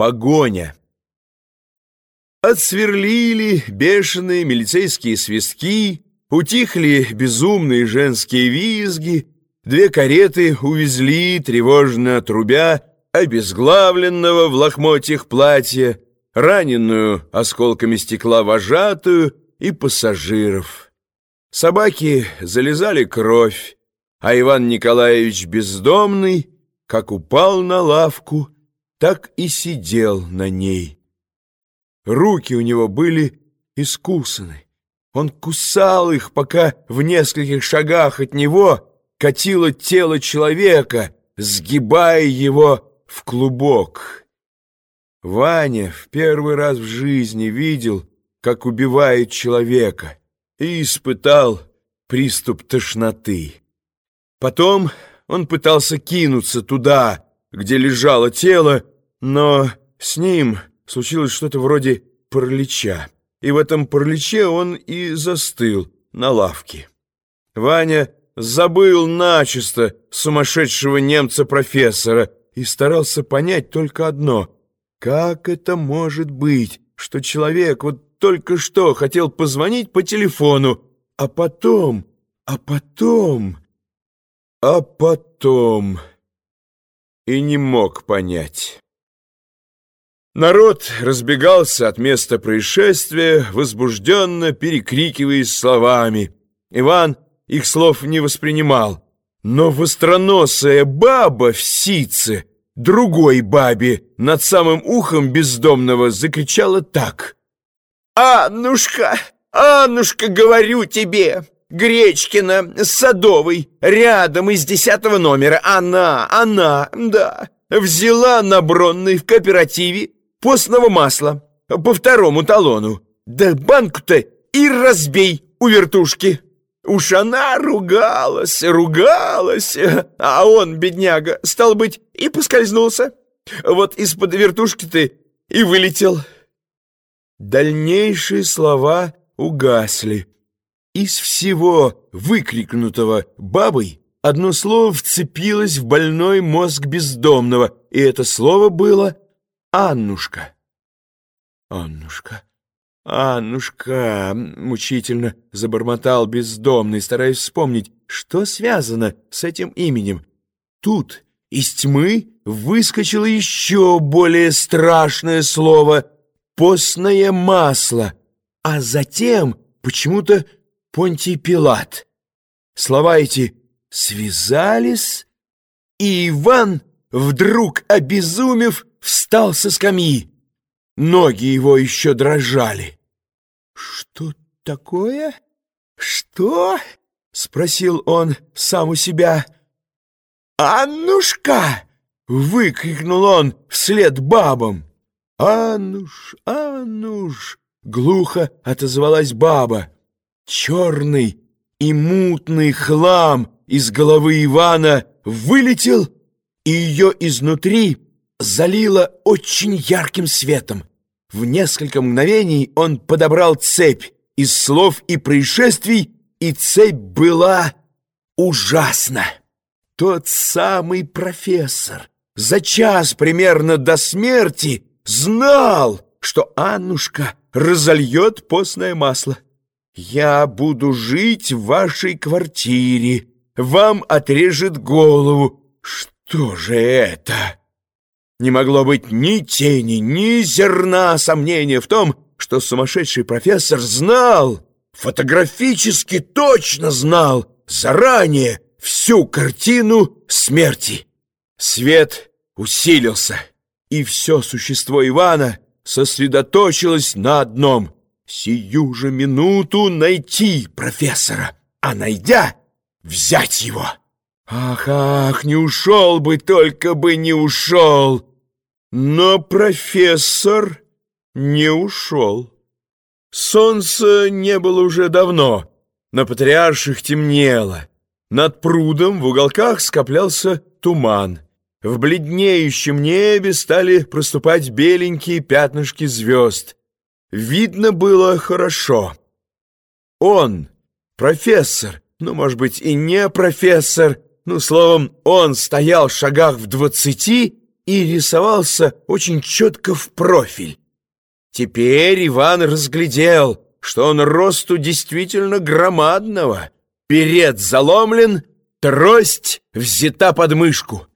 Погоня. Отсверлили бешеные милицейские свистки, утихли безумные женские визги, две кареты увезли, тревожно трубя, обезглавленного в лохмотьях платья, раненую осколками стекла вожатую и пассажиров. Собаки залезали кровь, а Иван Николаевич бездомный, как упал на лавку, так и сидел на ней. Руки у него были искусаны. Он кусал их, пока в нескольких шагах от него катило тело человека, сгибая его в клубок. Ваня в первый раз в жизни видел, как убивают человека, и испытал приступ тошноты. Потом он пытался кинуться туда, где лежало тело, но с ним случилось что-то вроде паралича, и в этом параличе он и застыл на лавке. Ваня забыл начисто сумасшедшего немца-профессора и старался понять только одно — как это может быть, что человек вот только что хотел позвонить по телефону, а потом, а потом, а потом и не мог понять. Народ разбегался от места происшествия, возбужденно перекрикиваясь словами. Иван их слов не воспринимал, но востроносая баба в сице другой бабе над самым ухом бездомного закричала так. «Аннушка, Аннушка, говорю тебе!» Гречкина, Садовой, рядом из десятого номера. Она, она, да, взяла на Бронной в кооперативе постного масла по второму талону. Да банку-то и разбей у вертушки. Уж она ругалась, ругалась, а он, бедняга, стал быть, и поскользнулся. Вот из-под вертушки-то и вылетел. Дальнейшие слова угасли. Из всего выкрикнутого бабой одно слово вцепилось в больной мозг бездомного, и это слово было «Аннушка». «Аннушка, Аннушка!» — мучительно забормотал бездомный, стараясь вспомнить, что связано с этим именем. Тут из тьмы выскочило еще более страшное слово «постное масло», а затем почему-то Понтий Пилат. Слова эти связались, и Иван, вдруг обезумев, встал со скамьи. Ноги его еще дрожали. «Что такое? Что?» — спросил он сам у себя. «Аннушка!» — выкрикнул он вслед бабам. «Аннуш, Аннуш!» — глухо отозвалась баба. Черный и мутный хлам из головы Ивана вылетел, и ее изнутри залило очень ярким светом. В несколько мгновений он подобрал цепь из слов и происшествий, и цепь была ужасна. Тот самый профессор за час примерно до смерти знал, что Аннушка разольет постное масло. «Я буду жить в вашей квартире, вам отрежет голову. Что же это?» Не могло быть ни тени, ни зерна сомнения в том, что сумасшедший профессор знал, фотографически точно знал, заранее всю картину смерти. Свет усилился, и все существо Ивана сосредоточилось на одном — сию же минуту найти профессора, а найдя, взять его. Ах, ах, не ушел бы, только бы не ушел. Но профессор не ушел. Солнце не было уже давно, на патриарших темнело. Над прудом в уголках скоплялся туман. В бледнеющем небе стали проступать беленькие пятнышки звезд — Видно было хорошо. Он, профессор, ну, может быть, и не профессор, ну, словом, он стоял в шагах в двадцати и рисовался очень четко в профиль. Теперь Иван разглядел, что он росту действительно громадного. Перед заломлен, трость взята под мышку.